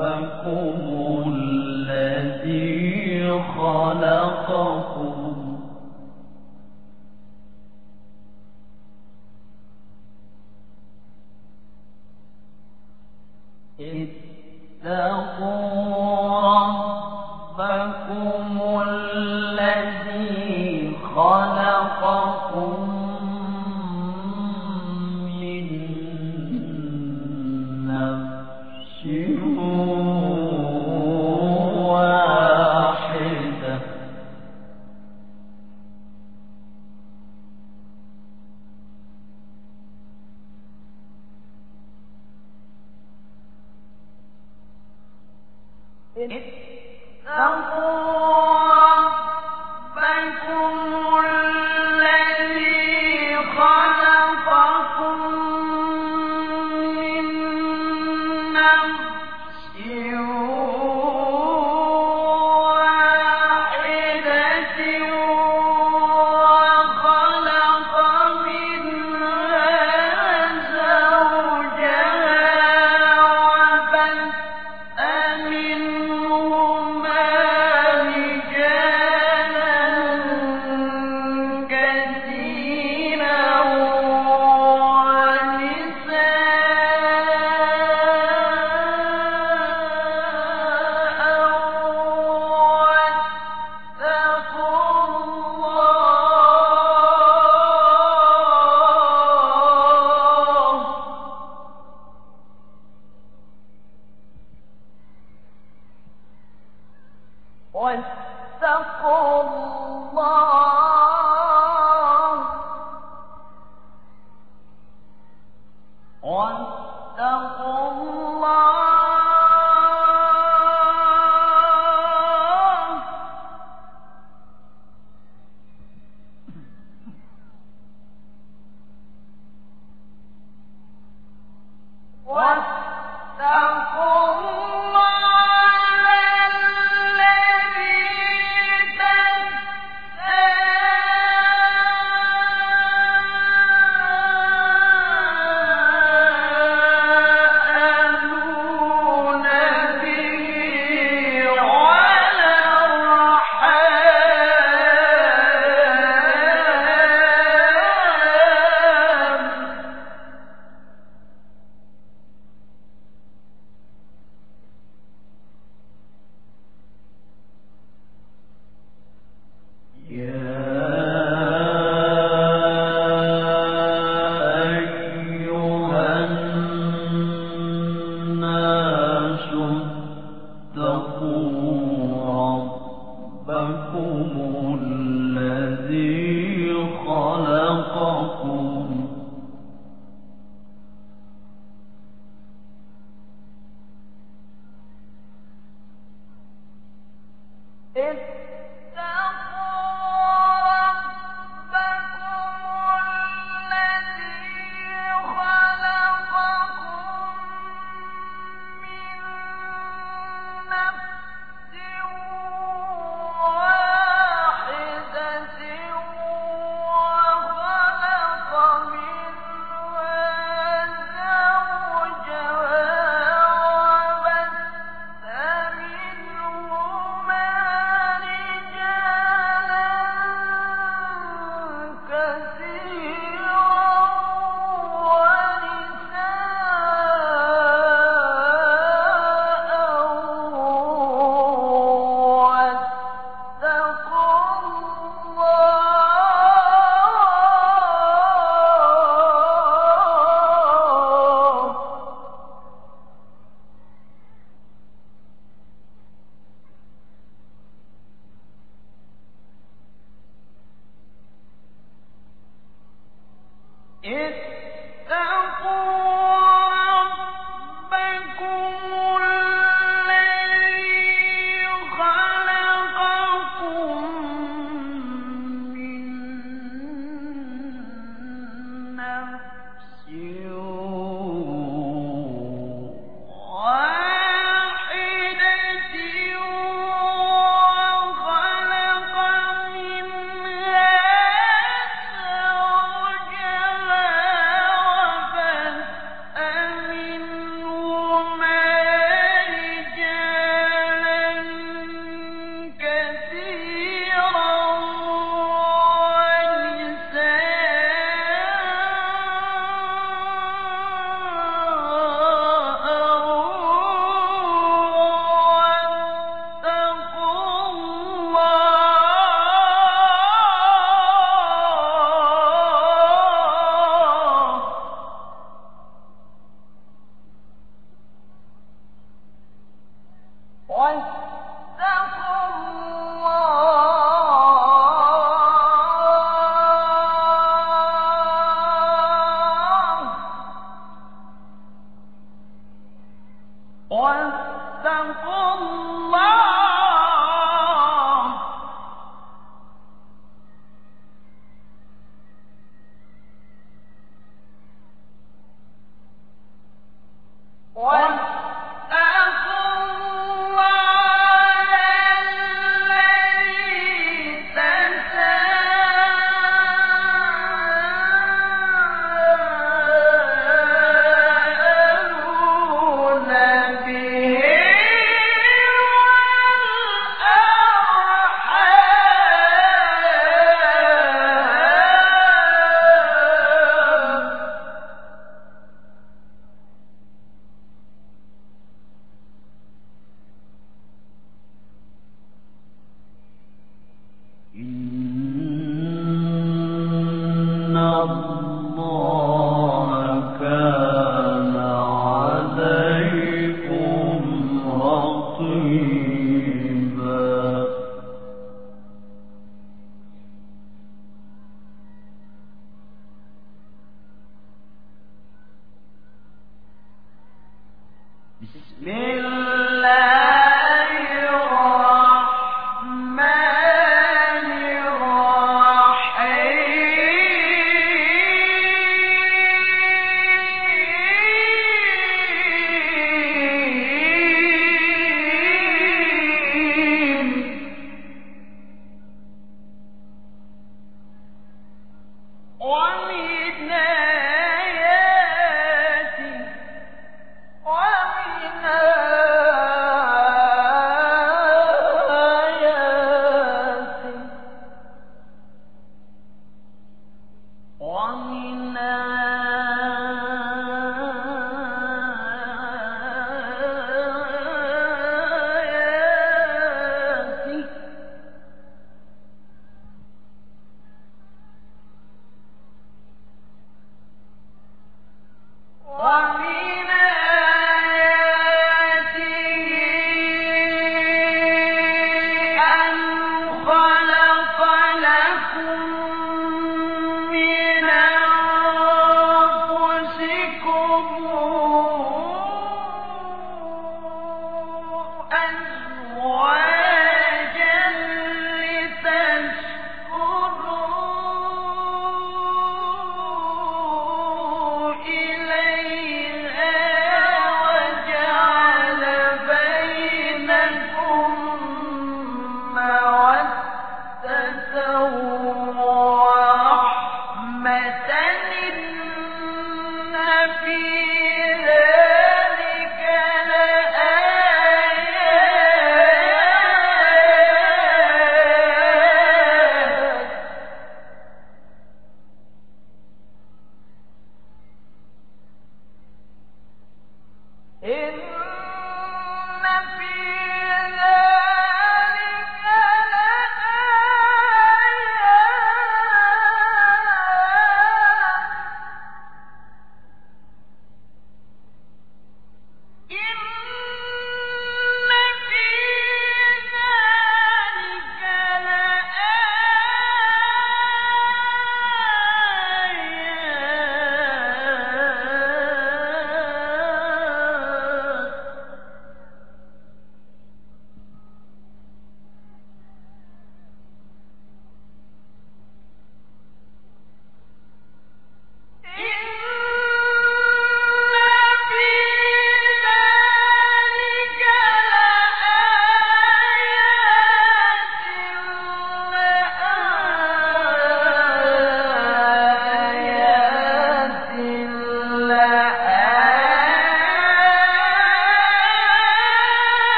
ربكم إذ تقول ربكم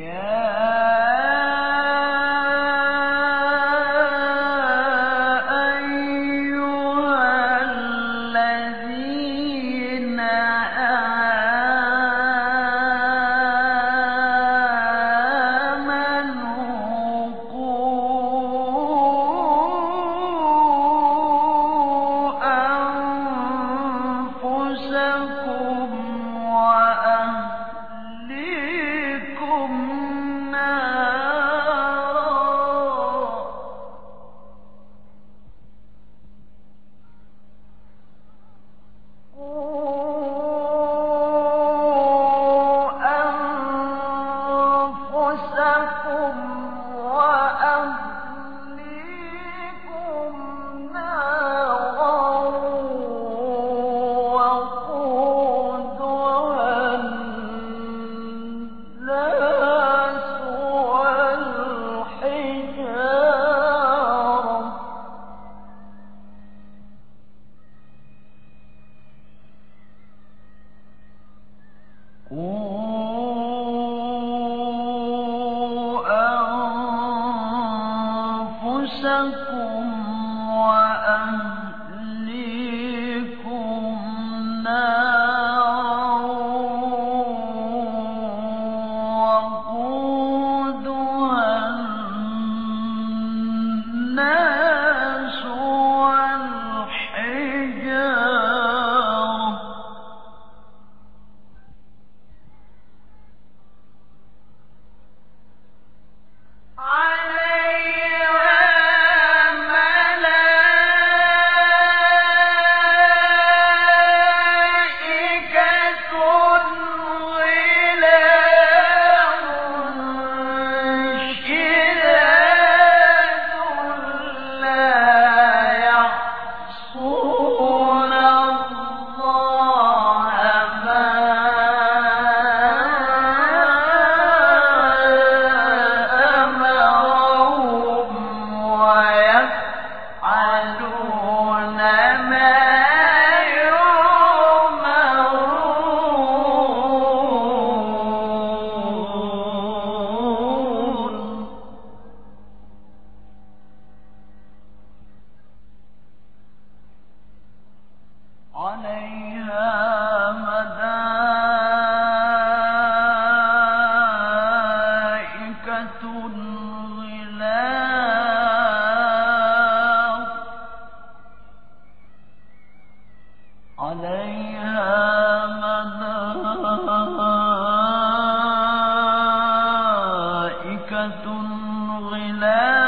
Yeah. الذي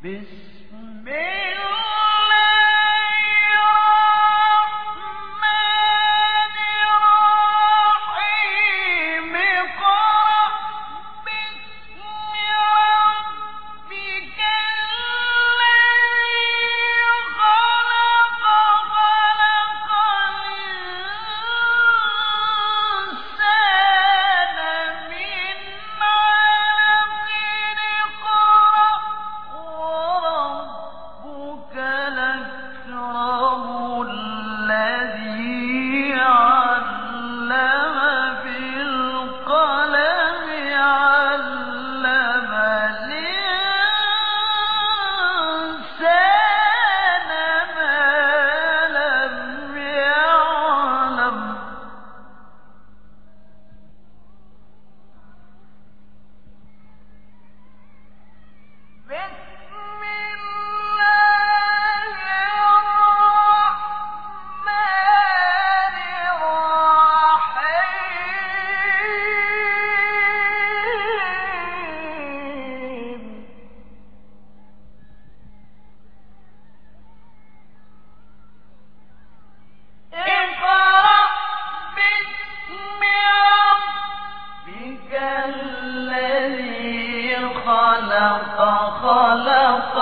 Bismillah. فخلق